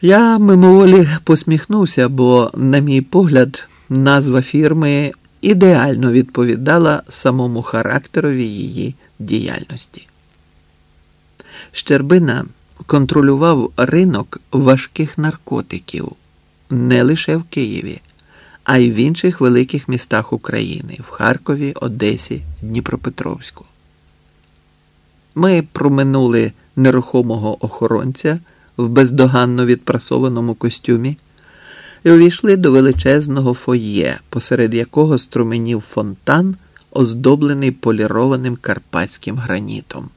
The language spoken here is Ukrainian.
Я мимоволі посміхнувся, бо, на мій погляд, назва фірми ідеально відповідала самому характерові її діяльності. Щербина контролював ринок важких наркотиків не лише в Києві, а й в інших великих містах України в Харкові, Одесі, Дніпропетровську. Ми проминули нерухомого охоронця в бездоганно відпрасованому костюмі і увійшли до величезного фоє, посеред якого струменів фонтан, оздоблений полірованим карпатським гранітом.